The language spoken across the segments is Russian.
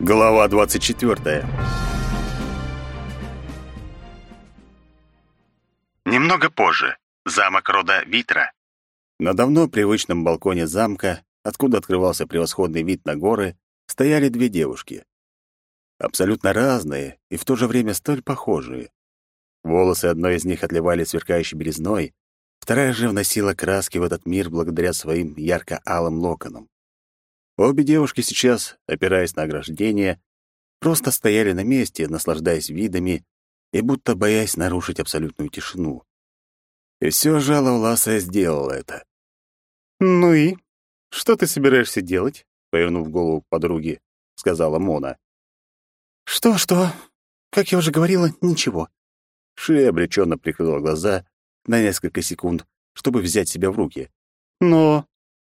Глава 24. Немного позже. Замок рода Витра. На давно привычном балконе замка, откуда открывался превосходный вид на горы, стояли две девушки. Абсолютно разные и в то же время столь похожие. Волосы одной из них отливали сверкающей березной, вторая же вносила краски в этот мир благодаря своим ярко-алым локонам. Обе девушки сейчас, опираясь на ограждение, просто стояли на месте, наслаждаясь видами и будто боясь нарушить абсолютную тишину. И все же Алавласая сделала это. «Ну и? Что ты собираешься делать?» — повернув голову к подруге, сказала Мона. «Что-что? Как я уже говорила, ничего». Шея обреченно прикрыла глаза на несколько секунд, чтобы взять себя в руки. «Но...»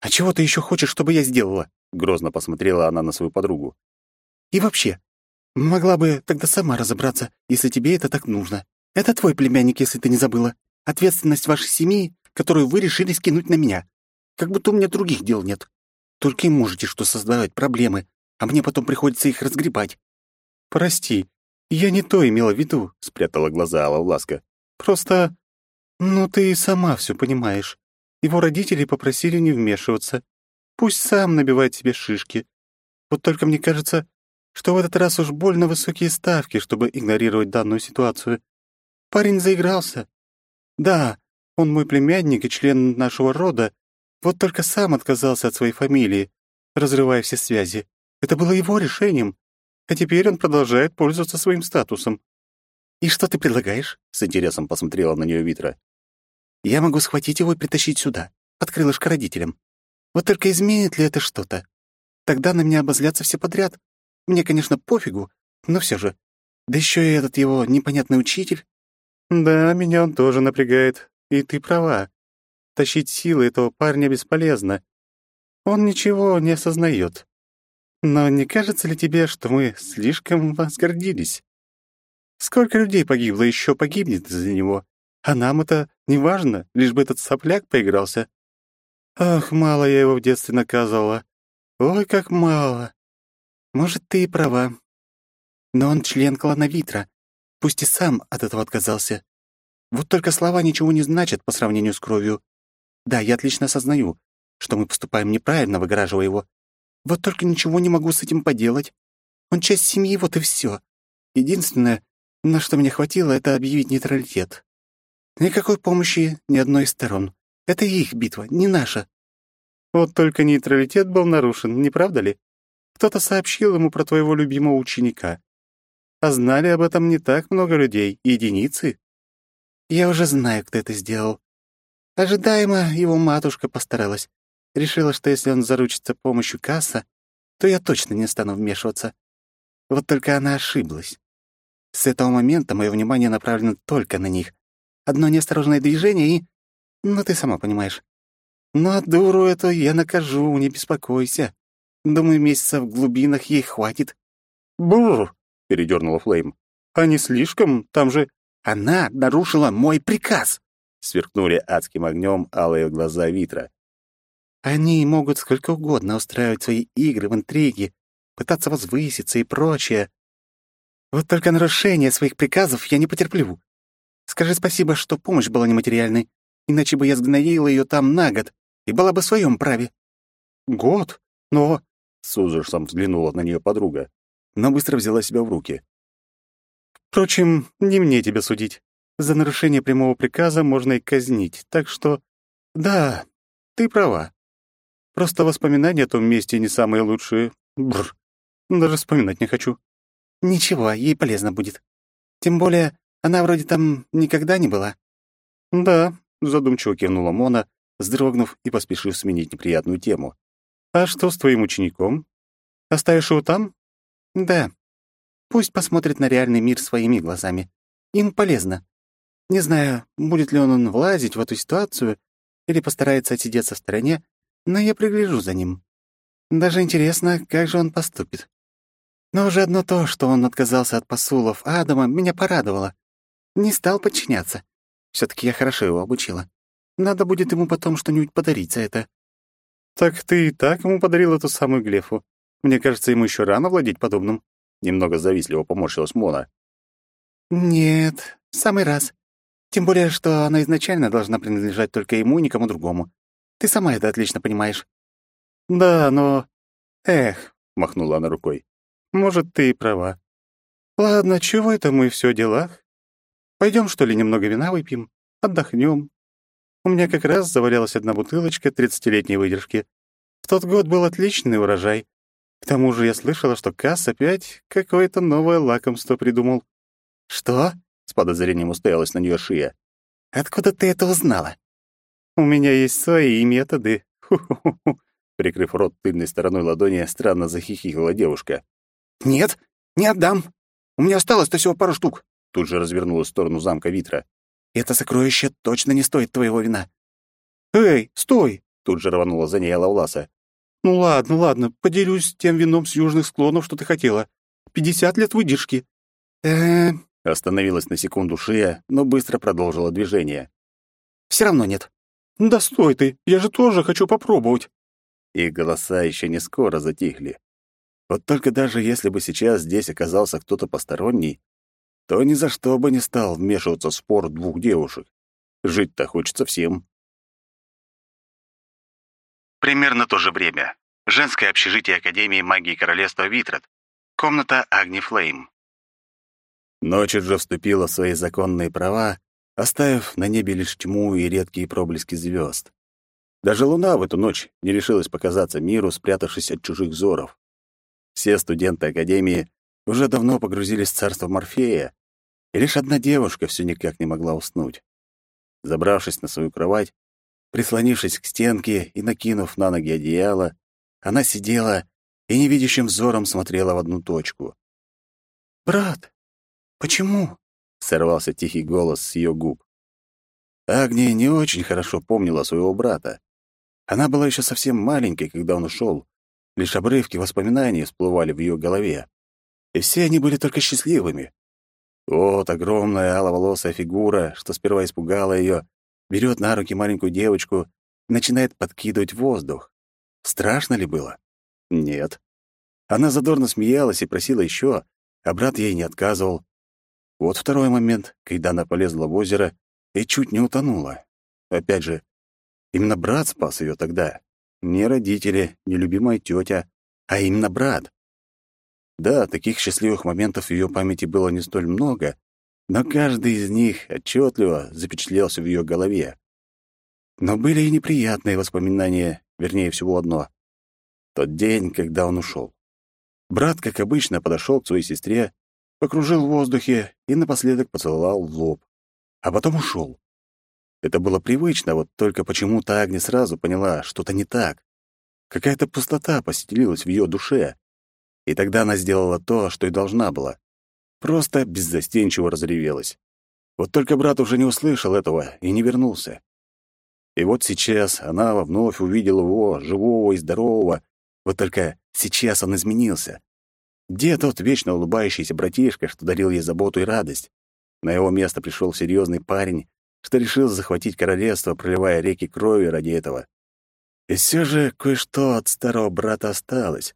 «А чего ты еще хочешь, чтобы я сделала?» Грозно посмотрела она на свою подругу. «И вообще, могла бы тогда сама разобраться, если тебе это так нужно. Это твой племянник, если ты не забыла. Ответственность вашей семьи, которую вы решили скинуть на меня. Как будто у меня других дел нет. Только и можете что создавать проблемы, а мне потом приходится их разгребать». «Прости, я не то имела в виду», — спрятала глаза Алла Власка. «Просто... Ну, ты сама все понимаешь. Его родители попросили не вмешиваться. Пусть сам набивает себе шишки. Вот только мне кажется, что в этот раз уж больно высокие ставки, чтобы игнорировать данную ситуацию. Парень заигрался. Да, он мой племянник и член нашего рода, вот только сам отказался от своей фамилии, разрывая все связи. Это было его решением, а теперь он продолжает пользоваться своим статусом. «И что ты предлагаешь?» — с интересом посмотрела на нее Витра. «Я могу схватить его и притащить сюда, под крылышко родителям. Вот только изменит ли это что-то? Тогда на меня обозлятся все подряд. Мне, конечно, пофигу, но все же. Да еще и этот его непонятный учитель. Да, меня он тоже напрягает. И ты права. Тащить силы этого парня бесполезно. Он ничего не осознает. Но не кажется ли тебе, что мы слишком возгордились? Сколько людей погибло, еще погибнет из-за него. А нам это не важно, лишь бы этот сопляк поигрался. Ах, мало я его в детстве наказывала. Ой, как мало. Может, ты и права. Но он член клана Витра, пусть и сам от этого отказался. Вот только слова ничего не значат по сравнению с кровью. Да, я отлично осознаю, что мы поступаем неправильно, выгораживая его. Вот только ничего не могу с этим поделать. Он часть семьи, вот и все. Единственное, на что мне хватило, это объявить нейтралитет. Никакой помощи ни одной из сторон. Это их битва, не наша. Вот только нейтралитет был нарушен, не правда ли? Кто-то сообщил ему про твоего любимого ученика. А знали об этом не так много людей, единицы. Я уже знаю, кто это сделал. Ожидаемо его матушка постаралась. Решила, что если он заручится помощью касса, то я точно не стану вмешиваться. Вот только она ошиблась. С этого момента мое внимание направлено только на них. Одно неосторожное движение и... Ну, ты сама понимаешь. Ну, а дуру эту я накажу, не беспокойся. Думаю, месяцев в глубинах ей хватит. Бур! передернула Флейм. А не слишком? Там же... Она нарушила мой приказ! Сверкнули адским огнем алые глаза Витра. Они могут сколько угодно устраивать свои игры в интриге, пытаться возвыситься и прочее. Вот только нарушение своих приказов я не потерплю. Скажи спасибо, что помощь была нематериальной иначе бы я сгноила ее там на год и была бы в своем праве». «Год? Но...» — с ужасом взглянула на нее подруга, но быстро взяла себя в руки. «Впрочем, не мне тебя судить. За нарушение прямого приказа можно и казнить, так что... Да, ты права. Просто воспоминания о том месте не самые лучшие. Бррр. Даже вспоминать не хочу». «Ничего, ей полезно будет. Тем более, она вроде там никогда не была». «Да, задумчиво кивнула Мона, вздрогнув и поспешив сменить неприятную тему. «А что с твоим учеником? Оставишь его там?» «Да. Пусть посмотрит на реальный мир своими глазами. Им полезно. Не знаю, будет ли он влазить в эту ситуацию или постарается отсидеться в стороне, но я пригляжу за ним. Даже интересно, как же он поступит. Но уже одно то, что он отказался от посулов Адама, меня порадовало. Не стал подчиняться все таки я хорошо его обучила. Надо будет ему потом что-нибудь подарить за это». «Так ты и так ему подарил эту самую Глефу. Мне кажется, ему еще рано владеть подобным. Немного завистливо поморщилась Мона. Нет, самый раз. Тем более, что она изначально должна принадлежать только ему и никому другому. Ты сама это отлично понимаешь. Да, но... Эх, махнула она рукой. Может, ты и права. Ладно, чего это мы все делах? Пойдем, что ли, немного вина выпьем? Отдохнем. У меня как раз завалялась одна бутылочка тридцатилетней выдержки. В тот год был отличный урожай. К тому же я слышала, что Касс опять какое-то новое лакомство придумал. «Что?» — с подозрением устоялась на нее Шия. «Откуда ты это узнала?» «У меня есть свои методы. Ху-ху-ху». Прикрыв рот тыльной стороной ладони, странно захихикала девушка. «Нет, не отдам. У меня осталось-то всего пару штук». Тут же развернулась в сторону замка Витра. «Это сокровище точно не стоит твоего вина». «Эй, стой!» — тут же рванула за ней Алауласа. «Ну ладно, ладно, поделюсь тем вином с южных склонов, что ты хотела. Пятьдесят лет выдержки». «Э-э...» Остановилась на секунду шея, но быстро продолжила движение. «Все равно нет». «Да стой ты, я же тоже хочу попробовать». Их голоса еще не скоро затихли. Вот только даже если бы сейчас здесь оказался кто-то посторонний, то ни за что бы не стал вмешиваться в спор двух девушек. Жить-то хочется всем. Примерно то же время. Женское общежитие Академии магии Королевства Витрат. Комната Агни Флейм. Ночь уже вступила в свои законные права, оставив на небе лишь тьму и редкие проблески звезд. Даже луна в эту ночь не решилась показаться миру, спрятавшись от чужих взоров. Все студенты Академии уже давно погрузились в царство Морфея, и лишь одна девушка все никак не могла уснуть. Забравшись на свою кровать, прислонившись к стенке и накинув на ноги одеяло, она сидела и невидящим взором смотрела в одну точку. «Брат, почему?» — сорвался тихий голос с ее губ. Агния не очень хорошо помнила своего брата. Она была еще совсем маленькой, когда он ушел. Лишь обрывки воспоминаний всплывали в ее голове. И все они были только счастливыми. Вот огромная аловолосая фигура, что сперва испугала ее, берет на руки маленькую девочку и начинает подкидывать воздух. Страшно ли было? Нет. Она задорно смеялась и просила еще, а брат ей не отказывал. Вот второй момент, когда она полезла в озеро и чуть не утонула. Опять же, именно брат спас ее тогда. Не родители, не любимая тетя, а именно брат. Да, таких счастливых моментов в ее памяти было не столь много, но каждый из них отчетливо запечатлелся в ее голове. Но были и неприятные воспоминания, вернее всего одно. Тот день, когда он ушел. Брат, как обычно, подошел к своей сестре, покружил в воздухе и напоследок поцеловал в лоб. А потом ушел. Это было привычно, вот только почему-то Агни сразу поняла, что-то не так. Какая-то пустота поселилась в ее душе. И тогда она сделала то, что и должна была. Просто беззастенчиво разревелась. Вот только брат уже не услышал этого и не вернулся. И вот сейчас она вновь увидела его, живого и здорового. Вот только сейчас он изменился. Где тот вечно улыбающийся братишка, что дарил ей заботу и радость? На его место пришел серьезный парень, что решил захватить королевство, проливая реки крови ради этого. И все же кое-что от старого брата осталось.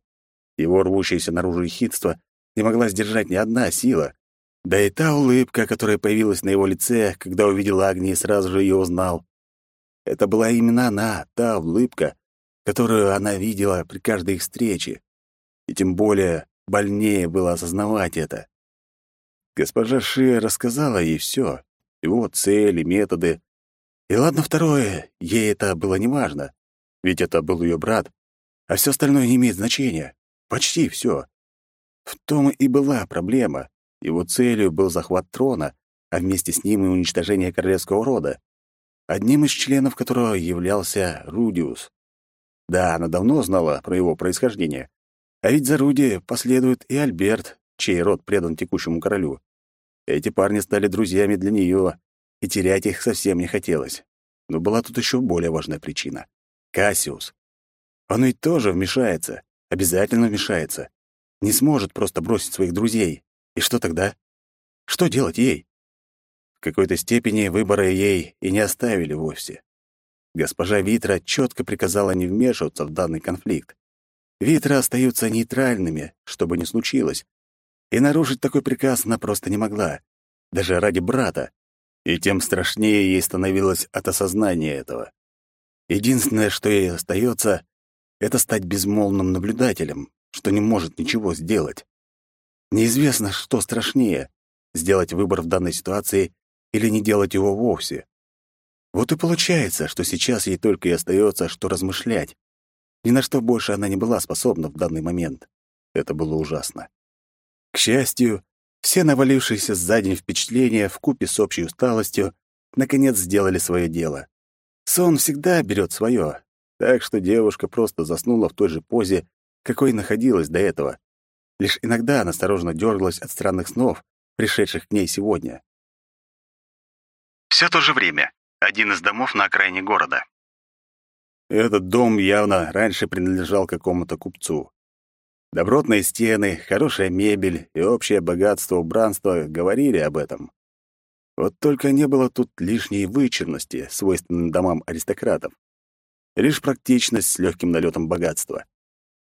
Его рвущееся наружу ехидство не могла сдержать ни одна сила. Да и та улыбка, которая появилась на его лице, когда увидел Агни, сразу же ее узнал. Это была именно она, та улыбка, которую она видела при каждой их встрече. И тем более больнее было осознавать это. Госпожа Шия рассказала ей все, его цели, методы. И ладно второе, ей это было неважно, ведь это был ее брат, а все остальное не имеет значения. Почти все. В том и была проблема. Его целью был захват трона, а вместе с ним и уничтожение королевского рода, одним из членов которого являлся Рудиус. Да, она давно знала про его происхождение. А ведь за Руди последует и Альберт, чей род предан текущему королю. Эти парни стали друзьями для нее, и терять их совсем не хотелось. Но была тут еще более важная причина. Кассиус. Он ведь тоже вмешается, обязательно вмешается. Не сможет просто бросить своих друзей. И что тогда? Что делать ей? В какой-то степени выбора ей и не оставили вовсе. Госпожа Витра четко приказала не вмешиваться в данный конфликт. Витры остаются нейтральными, что бы ни случилось. И нарушить такой приказ она просто не могла, даже ради брата. И тем страшнее ей становилось от осознания этого. Единственное, что ей остается, это стать безмолвным наблюдателем, что не может ничего сделать. Неизвестно, что страшнее — сделать выбор в данной ситуации или не делать его вовсе. Вот и получается, что сейчас ей только и остается, что размышлять. Ни на что больше она не была способна в данный момент. Это было ужасно. К счастью, все навалившиеся за день впечатления вкупе с общей усталостью наконец сделали свое дело. Сон всегда берет свое, так что девушка просто заснула в той же позе, какой находилась до этого. Лишь иногда она осторожно дергалась от странных снов, пришедших к ней сегодня. Все то же время. Один из домов на окраине города. Этот дом явно раньше принадлежал какому-то купцу. Добротные стены, хорошая мебель и общее богатство убранства говорили об этом. Вот только не было тут лишней вычурности, свойственной домам аристократов. Лишь практичность с легким налетом богатства.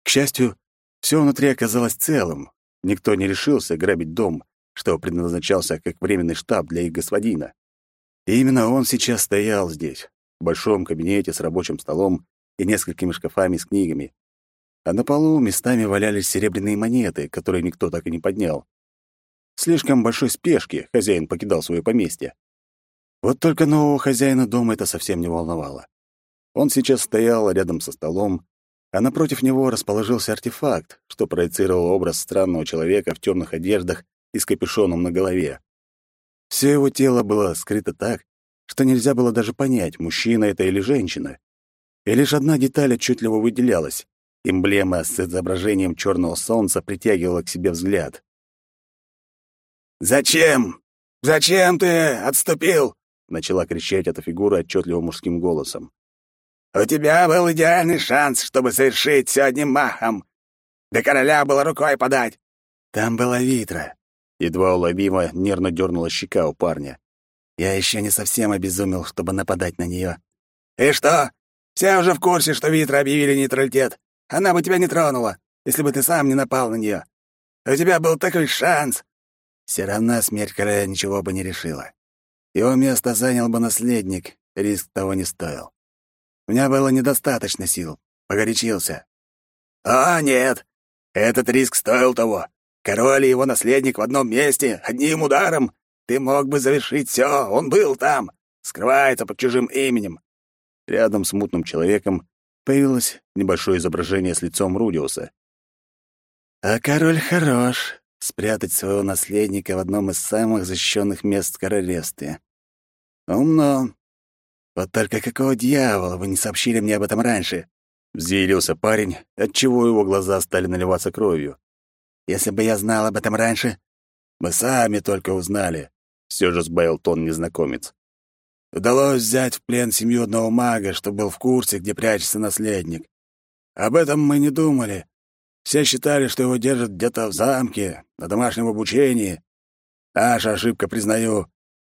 К счастью, все внутри оказалось целым. Никто не решился грабить дом, что предназначался как временный штаб для их господина. И именно он сейчас стоял здесь, в большом кабинете с рабочим столом и несколькими шкафами с книгами. А на полу местами валялись серебряные монеты, которые никто так и не поднял слишком большой спешки хозяин покидал свое поместье. Вот только нового хозяина дома это совсем не волновало. Он сейчас стоял рядом со столом, а напротив него расположился артефакт, что проецировал образ странного человека в темных одеждах и с капюшоном на голове. Все его тело было скрыто так, что нельзя было даже понять, мужчина это или женщина. И лишь одна деталь отчетливо выделялась. Эмблема с изображением черного солнца притягивала к себе взгляд. «Зачем? Зачем ты отступил?» — начала кричать эта фигура отчетливо мужским голосом. «У тебя был идеальный шанс, чтобы совершить все одним махом. До короля было рукой подать». «Там была Витра». Едва уловимо нервно дернула щека у парня. Я еще не совсем обезумел, чтобы нападать на нее. «И что? Все уже в курсе, что Витра объявили нейтралитет. Она бы тебя не тронула, если бы ты сам не напал на нее. У тебя был такой шанс. Все равно смерть короля ничего бы не решила. Его место занял бы наследник, риск того не стоил. У меня было недостаточно сил, погорячился. «А, нет, этот риск стоил того. Король и его наследник в одном месте, одним ударом. Ты мог бы завершить все, он был там, скрывается под чужим именем». Рядом с мутным человеком появилось небольшое изображение с лицом Рудиуса. «А король хорош спрятать своего наследника в одном из самых защищенных мест в королевстве. Умно. Вот только какого дьявола вы не сообщили мне об этом раньше? Взъярился парень, отчего его глаза стали наливаться кровью. Если бы я знал об этом раньше, мы сами только узнали. Все же сбавил тон незнакомец. Удалось взять в плен семью одного мага, что был в курсе, где прячется наследник. Об этом мы не думали, все считали, что его держат где-то в замке, на домашнем обучении. Наша ошибка, признаю.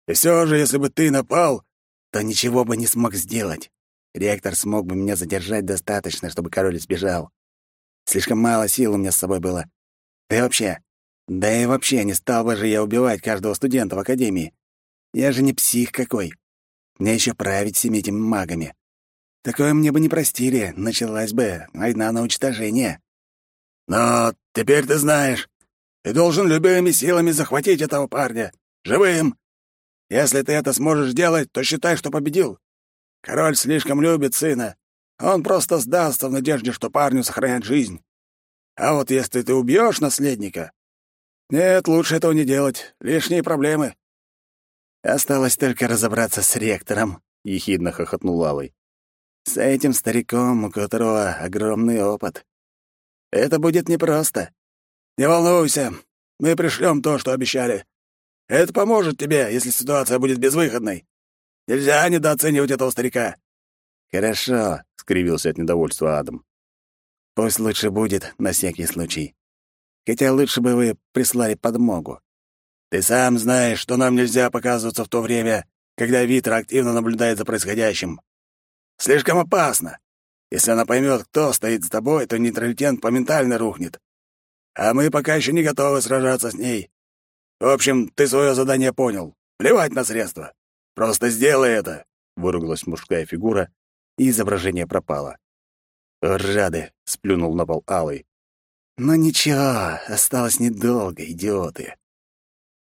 И все же, если бы ты напал, то ничего бы не смог сделать. Ректор смог бы меня задержать достаточно, чтобы король сбежал. Слишком мало сил у меня с собой было. Да и вообще... Да и вообще, не стал бы же я убивать каждого студента в академии. Я же не псих какой. Мне еще править всеми этими магами. Такое мне бы не простили, началась бы война на уничтожение. Но теперь ты знаешь, ты должен любыми силами захватить этого парня. Живым. Если ты это сможешь сделать, то считай, что победил. Король слишком любит сына. Он просто сдастся в надежде, что парню сохранят жизнь. А вот если ты убьешь наследника... Нет, лучше этого не делать. Лишние проблемы. Осталось только разобраться с ректором, — ехидно хохотнул Алый. С этим стариком, у которого огромный опыт. Это будет непросто. Не волнуйся, мы пришлем то, что обещали. Это поможет тебе, если ситуация будет безвыходной. Нельзя недооценивать этого старика. Хорошо, скривился от недовольства Адам. Пусть лучше будет на всякий случай. Хотя лучше бы вы прислали подмогу. Ты сам знаешь, что нам нельзя показываться в то время, когда Витра активно наблюдает за происходящим. Слишком опасно. Если она поймет, кто стоит с тобой, то нейтралитет моментально рухнет. А мы пока еще не готовы сражаться с ней. В общем, ты свое задание понял. Плевать на средства. Просто сделай это!» — выругалась мужская фигура, и изображение пропало. «Рады!» — сплюнул на пол Алый. «Но ничего, осталось недолго, идиоты.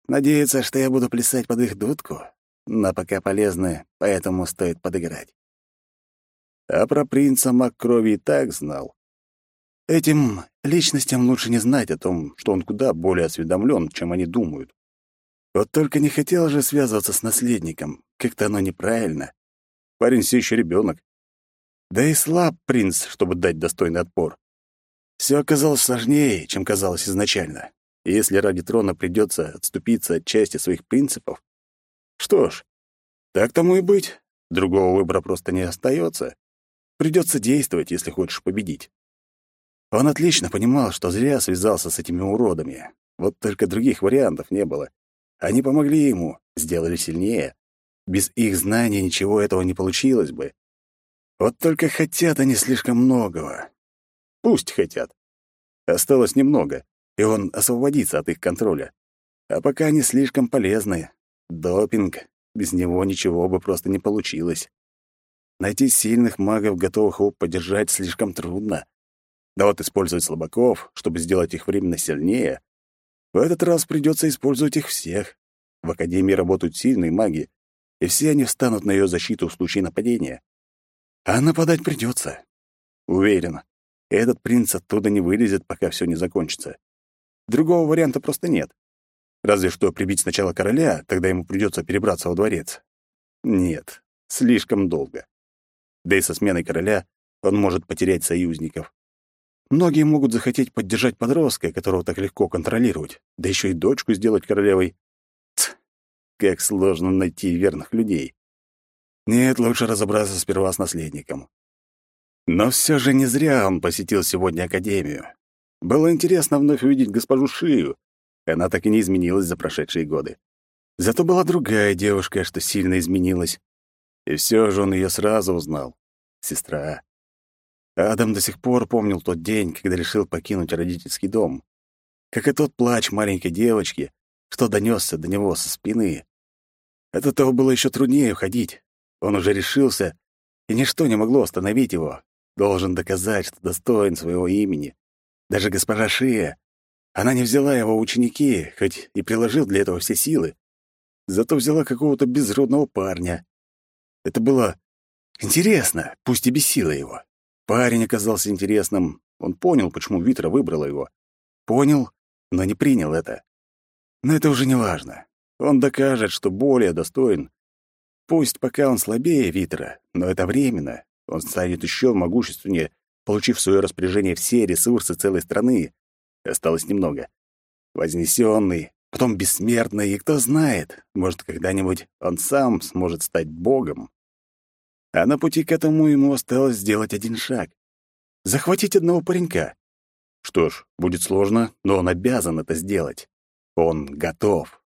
Надеются, что я буду плясать под их дудку, но пока полезны, поэтому стоит подыграть». А про принца маг крови и так знал. Этим личностям лучше не знать о том, что он куда более осведомлен, чем они думают. Вот только не хотел же связываться с наследником. Как-то оно неправильно. Парень все еще ребенок. Да и слаб принц, чтобы дать достойный отпор. Все оказалось сложнее, чем казалось изначально. И если ради трона придется отступиться от части своих принципов, что ж, так тому и быть. Другого выбора просто не остается. Придется действовать, если хочешь победить. Он отлично понимал, что зря связался с этими уродами. Вот только других вариантов не было. Они помогли ему, сделали сильнее. Без их знаний ничего этого не получилось бы. Вот только хотят они слишком многого. Пусть хотят. Осталось немного, и он освободится от их контроля. А пока они слишком полезны. Допинг. Без него ничего бы просто не получилось. Найти сильных магов, готовых его поддержать, слишком трудно. Да вот использовать слабаков, чтобы сделать их временно сильнее, в этот раз придется использовать их всех. В Академии работают сильные маги, и все они встанут на ее защиту в случае нападения. А нападать придется. Уверен, этот принц оттуда не вылезет, пока все не закончится. Другого варианта просто нет. Разве что прибить сначала короля, тогда ему придется перебраться во дворец. Нет, слишком долго. Да и со сменой короля он может потерять союзников. Многие могут захотеть поддержать подростка, которого так легко контролировать, да еще и дочку сделать королевой. Ть, как сложно найти верных людей. Нет, лучше разобраться сперва с наследником. Но все же не зря он посетил сегодня Академию. Было интересно вновь увидеть госпожу Шию. Она так и не изменилась за прошедшие годы. Зато была другая девушка, что сильно изменилась. И все же он ее сразу узнал. Сестра. Адам до сих пор помнил тот день, когда решил покинуть родительский дом. Как и тот плач маленькой девочки, что донесся до него со спины. От этого было еще труднее уходить. Он уже решился, и ничто не могло остановить его. Должен доказать, что достоин своего имени. Даже госпожа Шия. Она не взяла его ученики, хоть и приложил для этого все силы. Зато взяла какого-то безродного парня. Это было интересно, пусть и бесило его. Парень оказался интересным. Он понял, почему Витра выбрала его. Понял, но не принял это. Но это уже не важно. Он докажет, что более достоин. Пусть пока он слабее Витра, но это временно. Он станет еще могущественнее, получив в свое распоряжение все ресурсы целой страны. Осталось немного. Вознесенный, потом бессмертный, и кто знает, может, когда-нибудь он сам сможет стать богом. А на пути к этому ему осталось сделать один шаг. Захватить одного паренька. Что ж, будет сложно, но он обязан это сделать. Он готов.